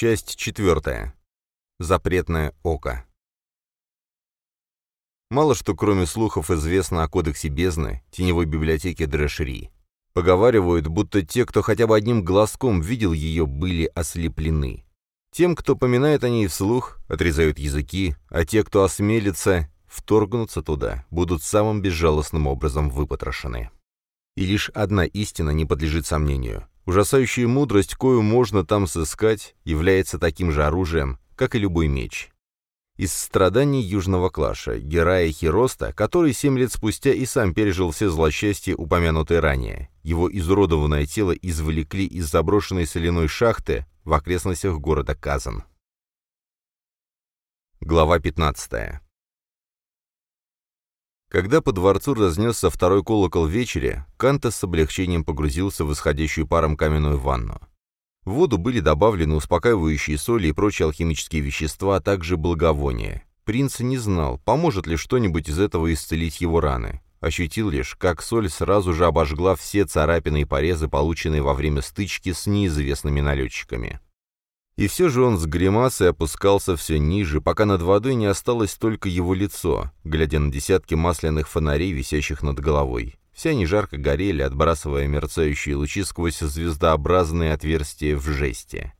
Часть четвертая. Запретное око. Мало что кроме слухов известно о кодексе бездны, теневой библиотеке Дрэшери. Поговаривают, будто те, кто хотя бы одним глазком видел ее, были ослеплены. Тем, кто поминает о ней вслух, отрезают языки, а те, кто осмелится вторгнуться туда, будут самым безжалостным образом выпотрошены. И лишь одна истина не подлежит сомнению. Ужасающая мудрость, кою можно там сыскать, является таким же оружием, как и любой меч. Из страданий Южного Клаша, Герая Хироста, который семь лет спустя и сам пережил все злосчастья, упомянутые ранее. Его изуродованное тело извлекли из заброшенной соляной шахты в окрестностях города Казан. Глава 15. Когда по дворцу разнесся второй колокол вечере, Канта с облегчением погрузился в исходящую паром каменную ванну. В воду были добавлены успокаивающие соли и прочие алхимические вещества, а также благовония. Принц не знал, поможет ли что-нибудь из этого исцелить его раны. Ощутил лишь, как соль сразу же обожгла все царапины и порезы, полученные во время стычки с неизвестными налетчиками. И все же он с гримасой опускался все ниже, пока над водой не осталось только его лицо, глядя на десятки масляных фонарей, висящих над головой. Все они жарко горели, отбрасывая мерцающие лучи сквозь звездообразные отверстия в жесте.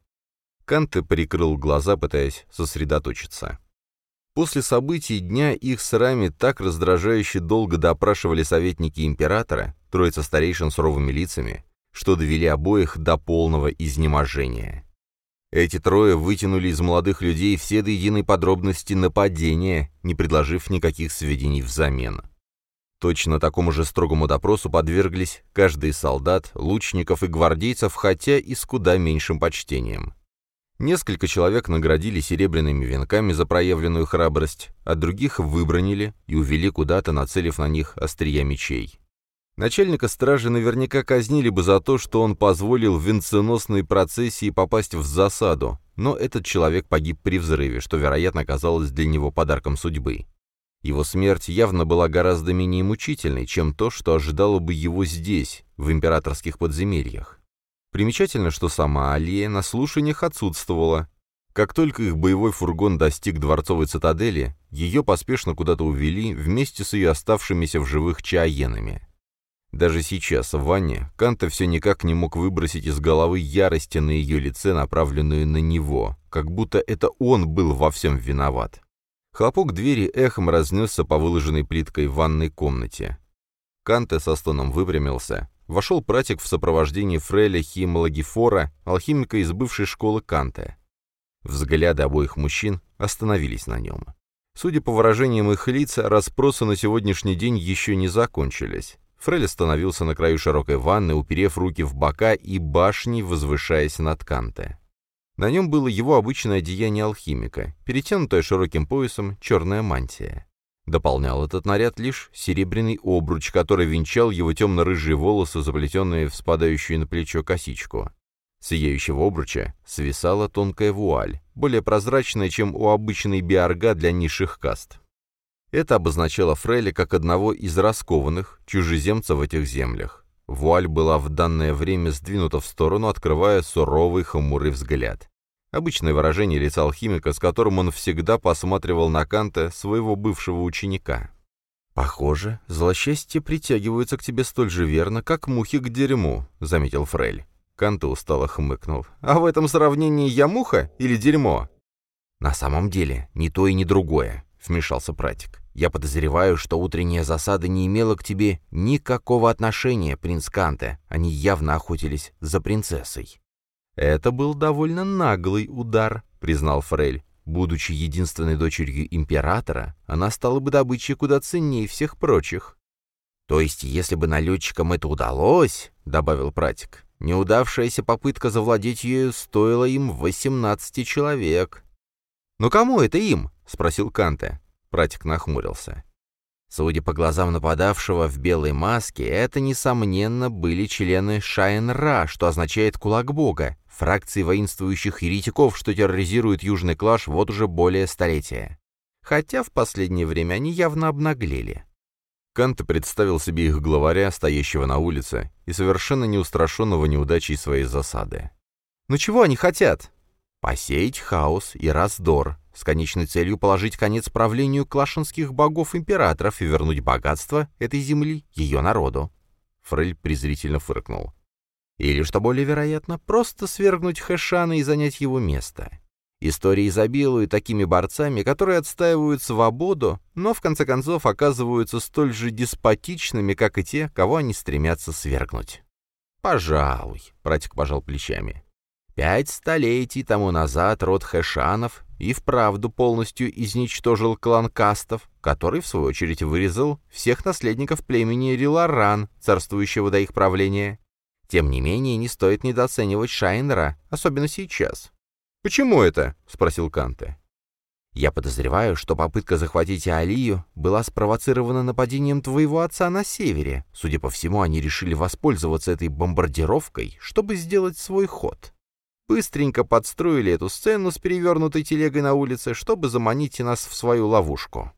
Канте прикрыл глаза, пытаясь сосредоточиться. После событий дня их с Рами так раздражающе долго допрашивали советники императора, троица старейшин суровыми лицами, что довели обоих до полного изнеможения. Эти трое вытянули из молодых людей все до единой подробности нападения, не предложив никаких сведений взамен. Точно такому же строгому допросу подверглись каждый солдат, лучников и гвардейцев, хотя и с куда меньшим почтением. Несколько человек наградили серебряными венками за проявленную храбрость, а других выбронили и увели куда-то, нацелив на них острия мечей. Начальника стражи наверняка казнили бы за то, что он позволил венценосной процессии попасть в засаду, но этот человек погиб при взрыве, что, вероятно, оказалось для него подарком судьбы. Его смерть явно была гораздо менее мучительной, чем то, что ожидало бы его здесь, в императорских подземельях. Примечательно, что сама Алия на слушаниях отсутствовала. Как только их боевой фургон достиг дворцовой цитадели, ее поспешно куда-то увели вместе с ее оставшимися в живых чаенами. Даже сейчас, в ванне, Канта все никак не мог выбросить из головы ярости на ее лице, направленную на него, как будто это он был во всем виноват. Хлопок двери эхом разнесся по выложенной плиткой в ванной комнате. Канте со стоном выпрямился. Вошел пратик в сопровождении Фреля Химологифора, алхимика из бывшей школы Канте. Взгляды обоих мужчин остановились на нем. Судя по выражениям их лиц, расспросы на сегодняшний день еще не закончились. Фрель остановился на краю широкой ванны, уперев руки в бока и башней, возвышаясь над Канте. На нем было его обычное одеяние алхимика, перетянутое широким поясом черная мантия. Дополнял этот наряд лишь серебряный обруч, который венчал его темно-рыжие волосы, заплетенные в спадающую на плечо косичку. С сияющего обруча свисала тонкая вуаль, более прозрачная, чем у обычной биарга для низших каст. Это обозначало Фрейля как одного из раскованных чужеземцев в этих землях. Вуаль была в данное время сдвинута в сторону, открывая суровый хмурый взгляд. Обычное выражение лица алхимика, с которым он всегда посматривал на Канта, своего бывшего ученика. «Похоже, злосчастье притягиваются к тебе столь же верно, как мухи к дерьму», — заметил Фрель. Канта устало хмыкнул. «А в этом сравнении я муха или дерьмо?» «На самом деле, ни то и ни другое», — вмешался пратик. Я подозреваю, что утренняя засада не имела к тебе никакого отношения, принц Канте. Они явно охотились за принцессой». «Это был довольно наглый удар», — признал Фрель. «Будучи единственной дочерью императора, она стала бы добычей куда ценнее всех прочих». «То есть, если бы налетчикам это удалось», — добавил пратик, «неудавшаяся попытка завладеть ею стоила им 18 человек». «Но кому это им?» — спросил Канте. Пратик нахмурился. Судя по глазам нападавшего в белой маске, это, несомненно, были члены Шайн-Ра, что означает «кулак бога», фракции воинствующих еретиков, что терроризирует Южный Клаш вот уже более столетия. Хотя в последнее время они явно обнаглели. Кант представил себе их главаря, стоящего на улице, и совершенно неустрашенного неудачей своей засады. «Ну чего они хотят?» Посеять хаос и раздор, с конечной целью положить конец правлению клашинских богов-императоров и вернуть богатство этой земли ее народу. Фрель презрительно фыркнул. Или, что более вероятно, просто свергнуть Хэшана и занять его место. Истории изобилуют такими борцами, которые отстаивают свободу, но в конце концов оказываются столь же деспотичными, как и те, кого они стремятся свергнуть. «Пожалуй», — братик пожал плечами. «Пять столетий тому назад род Хэшанов и вправду полностью изничтожил клан Кастов, который, в свою очередь, вырезал всех наследников племени Риларан, царствующего до их правления. Тем не менее, не стоит недооценивать Шайнера, особенно сейчас. «Почему это?» — спросил Канте. «Я подозреваю, что попытка захватить Алию была спровоцирована нападением твоего отца на севере. Судя по всему, они решили воспользоваться этой бомбардировкой, чтобы сделать свой ход. Быстренько подстроили эту сцену с перевернутой телегой на улице, чтобы заманить нас в свою ловушку».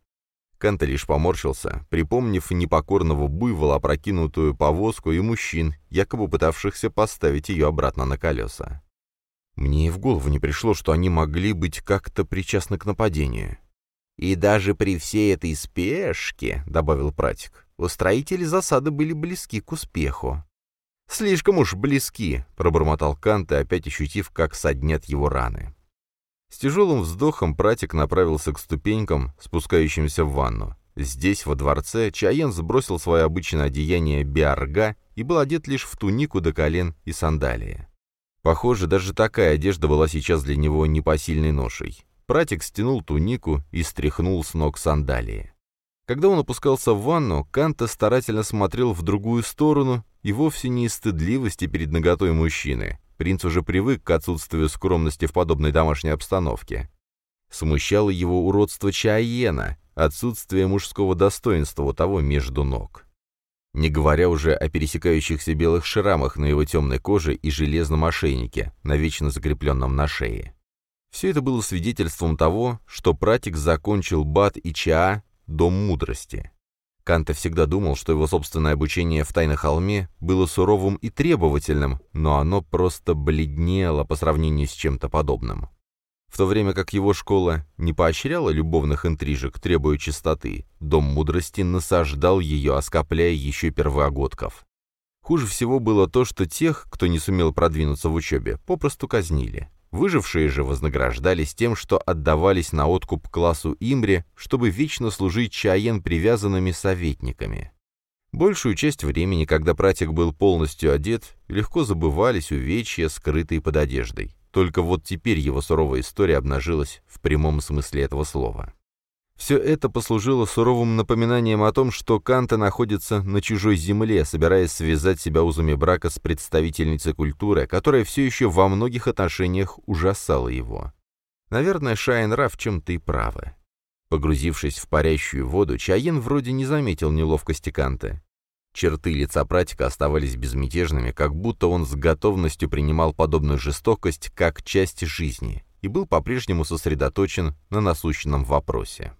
Канта лишь поморщился, припомнив непокорного буйвола, опрокинутую повозку и мужчин, якобы пытавшихся поставить ее обратно на колеса. Мне и в голову не пришло, что они могли быть как-то причастны к нападению. «И даже при всей этой спешке», — добавил пратик, — «устроители засады были близки к успеху». «Слишком уж близки», — пробормотал Кант, и опять ощутив, как соднят его раны. С тяжелым вздохом пратик направился к ступенькам, спускающимся в ванну. Здесь, во дворце, Чаен сбросил свое обычное одеяние биарга и был одет лишь в тунику до колен и сандалии. Похоже, даже такая одежда была сейчас для него непосильной ношей. Пратик стянул тунику и стряхнул с ног сандалии. Когда он опускался в ванну, Канта старательно смотрел в другую сторону и вовсе не из стыдливости перед наготой мужчины. Принц уже привык к отсутствию скромности в подобной домашней обстановке. Смущало его уродство Чаена, отсутствие мужского достоинства у того между ног не говоря уже о пересекающихся белых шрамах на его темной коже и железном ошейнике, навечно закрепленном на шее. Все это было свидетельством того, что пратик закончил БАТ и ЧА «Дом мудрости». Канта всегда думал, что его собственное обучение в Тайном холме было суровым и требовательным, но оно просто бледнело по сравнению с чем-то подобным. В то время как его школа не поощряла любовных интрижек, требуя чистоты, Дом мудрости насаждал ее, оскопляя еще первогодков. Хуже всего было то, что тех, кто не сумел продвинуться в учебе, попросту казнили. Выжившие же вознаграждались тем, что отдавались на откуп классу Имре, чтобы вечно служить Чаен привязанными советниками. Большую часть времени, когда пратик был полностью одет, легко забывались увечья, скрытые под одеждой. Только вот теперь его суровая история обнажилась в прямом смысле этого слова. Все это послужило суровым напоминанием о том, что Канта находится на чужой земле, собираясь связать себя узами брака с представительницей культуры, которая все еще во многих отношениях ужасала его. Наверное, Шайнра в чем-то и правы. Погрузившись в парящую воду, Чаен вроде не заметил неловкости Канта. Черты лица пратика оставались безмятежными, как будто он с готовностью принимал подобную жестокость как часть жизни и был по-прежнему сосредоточен на насущном вопросе.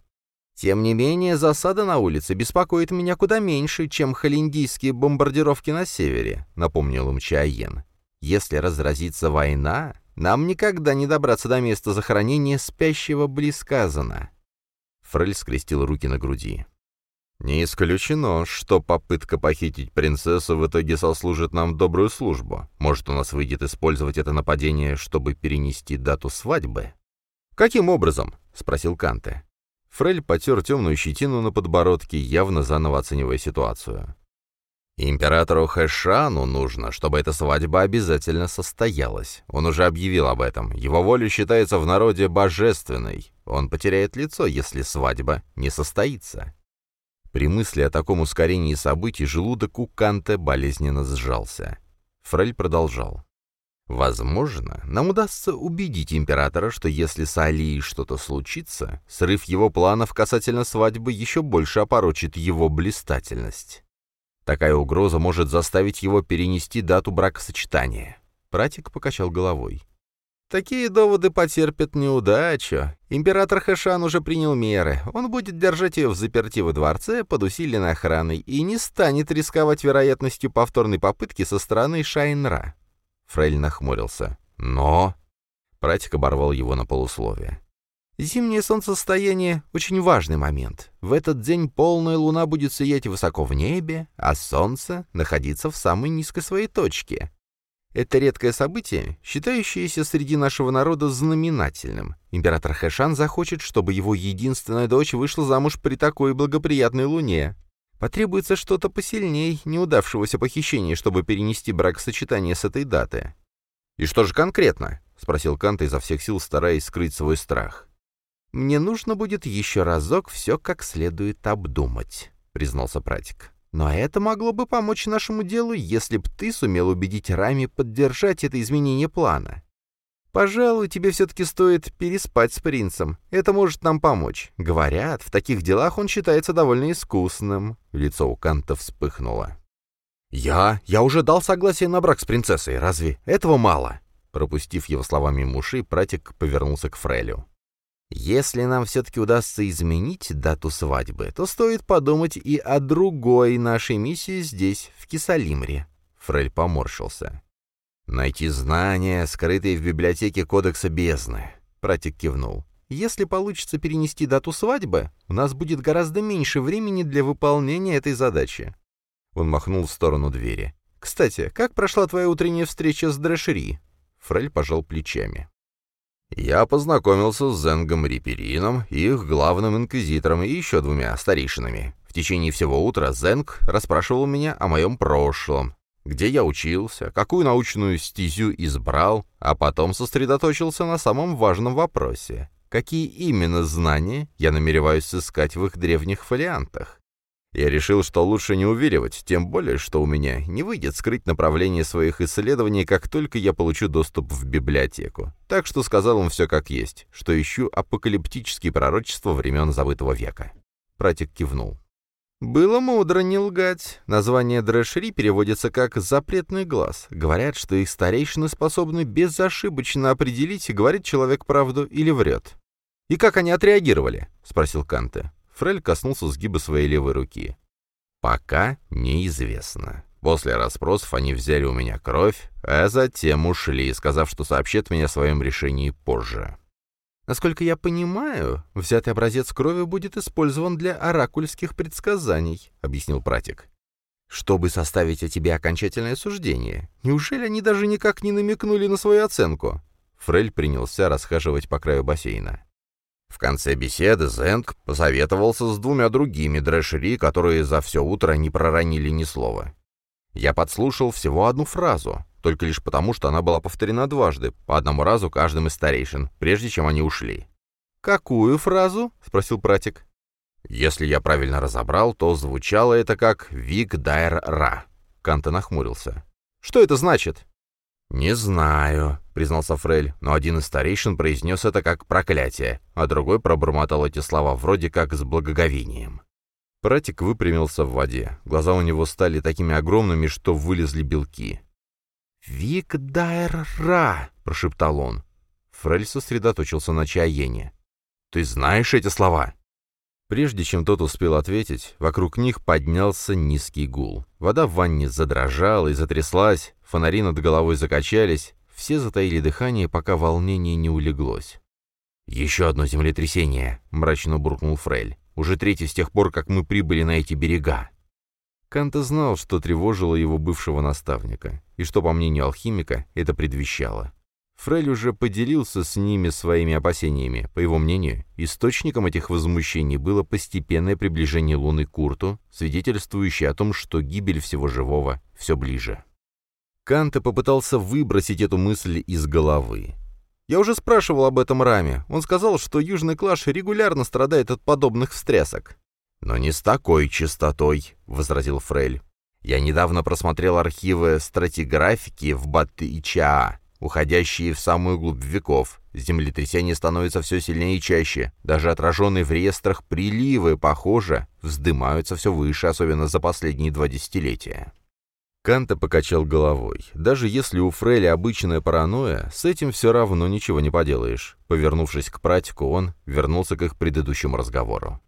«Тем не менее, засада на улице беспокоит меня куда меньше, чем холиндийские бомбардировки на севере», — напомнил им Чаен. «Если разразится война, нам никогда не добраться до места захоронения спящего близказана». Фрель скрестил руки на груди. Не исключено, что попытка похитить принцессу в итоге сослужит нам добрую службу. Может, у нас выйдет использовать это нападение, чтобы перенести дату свадьбы? «Каким образом?» — спросил Канте. Фрель потер темную щетину на подбородке, явно заново оценивая ситуацию. «Императору Хэшану нужно, чтобы эта свадьба обязательно состоялась. Он уже объявил об этом. Его воля считается в народе божественной. Он потеряет лицо, если свадьба не состоится». При мысли о таком ускорении событий желудок у Канте болезненно сжался. Фрель продолжал. Возможно, нам удастся убедить императора, что если с Алией что-то случится, срыв его планов касательно свадьбы еще больше опорочит его блистательность. Такая угроза может заставить его перенести дату бракосочетания. Пратик покачал головой. Такие доводы потерпят неудачу. Император Хэшан уже принял меры. Он будет держать ее в заперти во дворце под усиленной охраной и не станет рисковать вероятностью повторной попытки со стороны Шайнра. Фрейль нахмурился. Но... Пратик оборвал его на полусловие. Зимнее солнцестояние — очень важный момент. В этот день полная луна будет сиять высоко в небе, а солнце находиться в самой низкой своей точке. Это редкое событие, считающееся среди нашего народа знаменательным. Император Хэшан захочет, чтобы его единственная дочь вышла замуж при такой благоприятной луне. Потребуется что-то посильней неудавшегося похищения, чтобы перенести бракосочетание с этой даты. «И что же конкретно?» — спросил Канта изо всех сил, стараясь скрыть свой страх. «Мне нужно будет еще разок все как следует обдумать», — признался Пратик. «Но это могло бы помочь нашему делу, если б ты сумел убедить Рами поддержать это изменение плана. Пожалуй, тебе все-таки стоит переспать с принцем. Это может нам помочь. Говорят, в таких делах он считается довольно искусным». Лицо у Канта вспыхнуло. «Я? Я уже дал согласие на брак с принцессой. Разве этого мало?» Пропустив его словами муши, Пратик повернулся к Фрелю. Если нам все-таки удастся изменить дату свадьбы, то стоит подумать и о другой нашей миссии здесь, в Кисалимре. Фрель поморщился. «Найти знания, скрытые в библиотеке Кодекса Бездны», — Пратик кивнул. «Если получится перенести дату свадьбы, у нас будет гораздо меньше времени для выполнения этой задачи». Он махнул в сторону двери. «Кстати, как прошла твоя утренняя встреча с Дрэшери?» Фрель пожал плечами. Я познакомился с Зенгом Риперином, их главным инквизитором и еще двумя старейшинами. В течение всего утра Зенг расспрашивал меня о моем прошлом, где я учился, какую научную стезю избрал, а потом сосредоточился на самом важном вопросе. Какие именно знания я намереваюсь сыскать в их древних фолиантах? Я решил, что лучше не уверивать, тем более, что у меня не выйдет скрыть направление своих исследований, как только я получу доступ в библиотеку. Так что сказал им все как есть, что ищу апокалиптические пророчества времен забытого века. Пратик кивнул. «Было мудро не лгать. Название Дрэшри переводится как «запретный глаз». Говорят, что их старейшины способны безошибочно определить, говорит человек правду или врет. «И как они отреагировали?» — спросил Канте. Фрель коснулся сгиба своей левой руки. «Пока неизвестно. После расспросов они взяли у меня кровь, а затем ушли, сказав, что сообщат мне о своем решении позже». «Насколько я понимаю, взятый образец крови будет использован для оракульских предсказаний», — объяснил Пратик. «Чтобы составить о тебе окончательное суждение. Неужели они даже никак не намекнули на свою оценку?» Фрель принялся расхаживать по краю бассейна. В конце беседы Зенг посоветовался с двумя другими дрэшери, которые за все утро не проронили ни слова. Я подслушал всего одну фразу, только лишь потому, что она была повторена дважды, по одному разу каждым из старейшин, прежде чем они ушли. «Какую фразу?» — спросил Пратик. «Если я правильно разобрал, то звучало это как «Вик Дайр Ра». Канта нахмурился. «Что это значит?» «Не знаю», — признался Фрель, но один из старейшин произнес это как проклятие, а другой пробормотал эти слова вроде как с благоговением. Пратик выпрямился в воде. Глаза у него стали такими огромными, что вылезли белки. «Вик Дайр-Ра!» — прошептал он. Фрель сосредоточился на Чаене. «Ты знаешь эти слова?» Прежде чем тот успел ответить, вокруг них поднялся низкий гул. Вода в ванне задрожала и затряслась, фонари над головой закачались, все затаили дыхание, пока волнение не улеглось. «Еще одно землетрясение», — мрачно буркнул Фрель. «Уже третье с тех пор, как мы прибыли на эти берега». Канта знал, что тревожило его бывшего наставника, и что, по мнению алхимика, это предвещало. Фрель уже поделился с ними своими опасениями. По его мнению, источником этих возмущений было постепенное приближение Луны к Курту, свидетельствующее о том, что гибель всего живого все ближе. Канта попытался выбросить эту мысль из головы. «Я уже спрашивал об этом Раме. Он сказал, что Южный Клаш регулярно страдает от подобных встрясок». «Но не с такой частотой», — возразил Фрель. «Я недавно просмотрел архивы стратиграфики в Бат-Ичаа уходящие в самую глубь веков. Землетрясения становятся все сильнее и чаще. Даже отраженные в реестрах приливы, похоже, вздымаются все выше, особенно за последние два десятилетия. Канта покачал головой. Даже если у Фрейли обычная паранойя, с этим все равно ничего не поделаешь. Повернувшись к практику, он вернулся к их предыдущему разговору.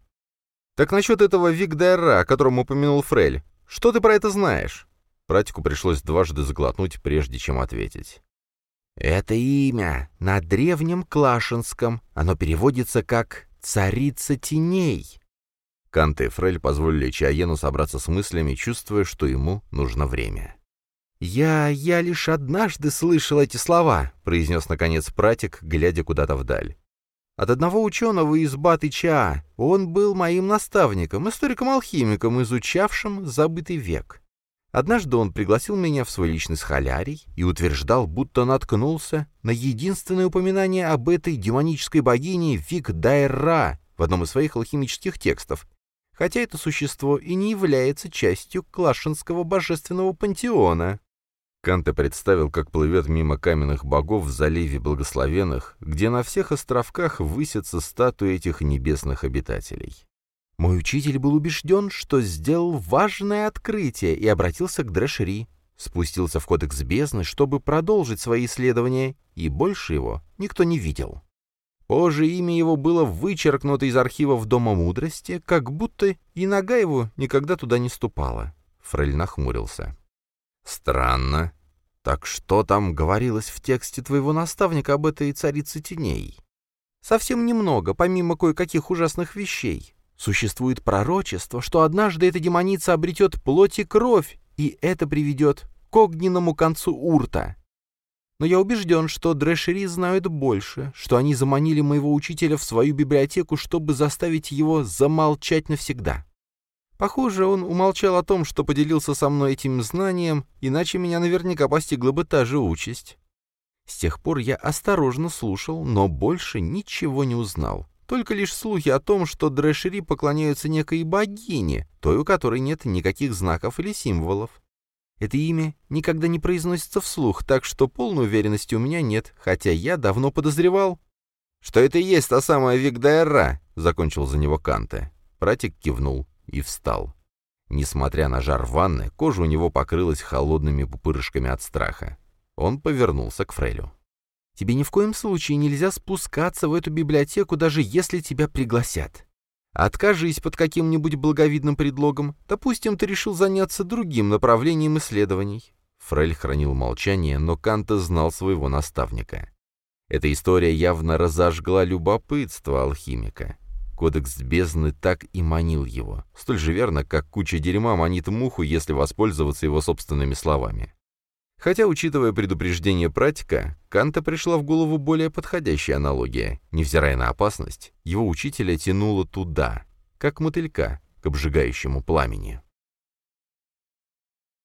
«Так насчет этого Вигдайра, о котором упомянул Фрель. Что ты про это знаешь?» Практику пришлось дважды заглотнуть, прежде чем ответить. Это имя на древнем клашинском. Оно переводится как «царица теней». Канте и Фрель позволили Чаену собраться с мыслями, чувствуя, что ему нужно время. «Я... я лишь однажды слышал эти слова», — произнес, наконец, пратик, глядя куда-то вдаль. «От одного ученого из Батыча. Он был моим наставником, историком-алхимиком, изучавшим забытый век. Однажды он пригласил меня в свой личный схолярий и утверждал, будто наткнулся на единственное упоминание об этой демонической богине Вик-Дайра в одном из своих алхимических текстов, хотя это существо и не является частью Клашинского божественного пантеона. Канте представил, как плывет мимо каменных богов в заливе благословенных, где на всех островках высятся статуи этих небесных обитателей. Мой учитель был убежден, что сделал важное открытие и обратился к Дрэшери. Спустился в кодекс бездны, чтобы продолжить свои исследования, и больше его никто не видел. Позже имя его было вычеркнуто из архивов Дома мудрости, как будто и нога его никогда туда не ступала. Фрель нахмурился. «Странно. Так что там говорилось в тексте твоего наставника об этой царице теней?» «Совсем немного, помимо кое-каких ужасных вещей. Существует пророчество, что однажды эта демоница обретет плоть и кровь, и это приведет к огненному концу Урта. Но я убежден, что Дрэшери знают больше, что они заманили моего учителя в свою библиотеку, чтобы заставить его замолчать навсегда. Похоже, он умолчал о том, что поделился со мной этим знанием, иначе меня наверняка постигла бы та же участь. С тех пор я осторожно слушал, но больше ничего не узнал. Только лишь слухи о том, что дрэшери поклоняются некой богине, той, у которой нет никаких знаков или символов. Это имя никогда не произносится вслух, так что полной уверенности у меня нет, хотя я давно подозревал, что это и есть та самая Вигдайра, закончил за него Канте. Пратик кивнул и встал. Несмотря на жар ванны, кожа у него покрылась холодными пупырышками от страха. Он повернулся к Фрелю. Тебе ни в коем случае нельзя спускаться в эту библиотеку, даже если тебя пригласят. Откажись под каким-нибудь благовидным предлогом. Допустим, ты решил заняться другим направлением исследований». Фрель хранил молчание, но Канта знал своего наставника. Эта история явно разожгла любопытство алхимика. Кодекс бездны так и манил его, столь же верно, как куча дерьма манит муху, если воспользоваться его собственными словами. Хотя, учитывая предупреждение пратика, Канта пришла в голову более подходящая аналогия. Невзирая на опасность, его учителя тянуло туда, как мотылька к обжигающему пламени.